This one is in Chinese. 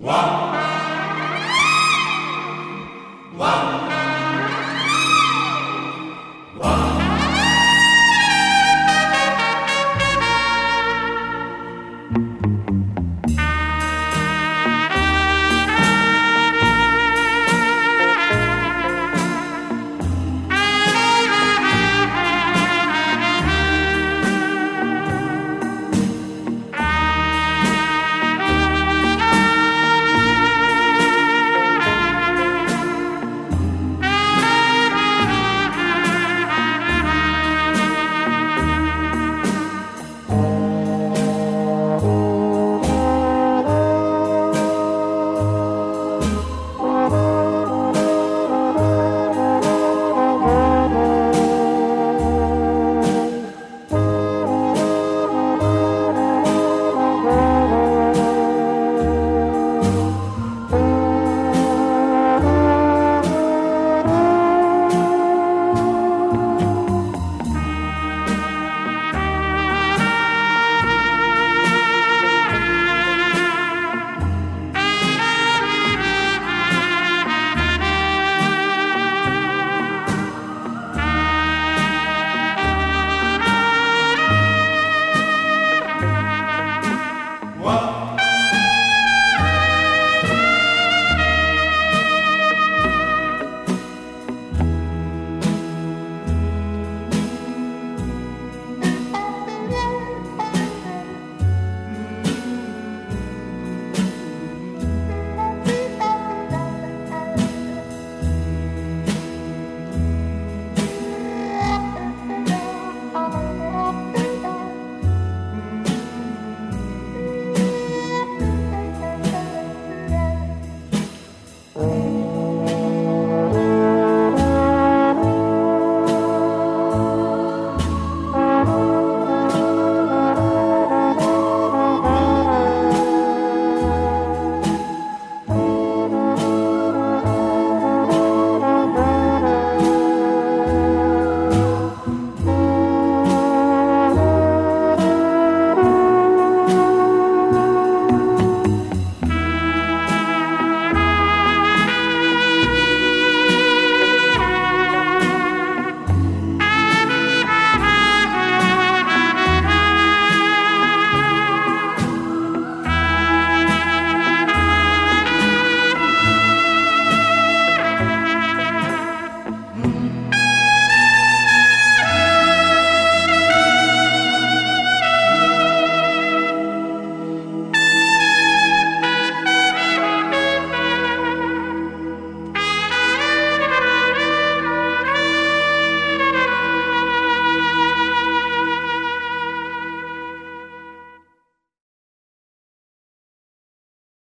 汪！汪！汪！汪！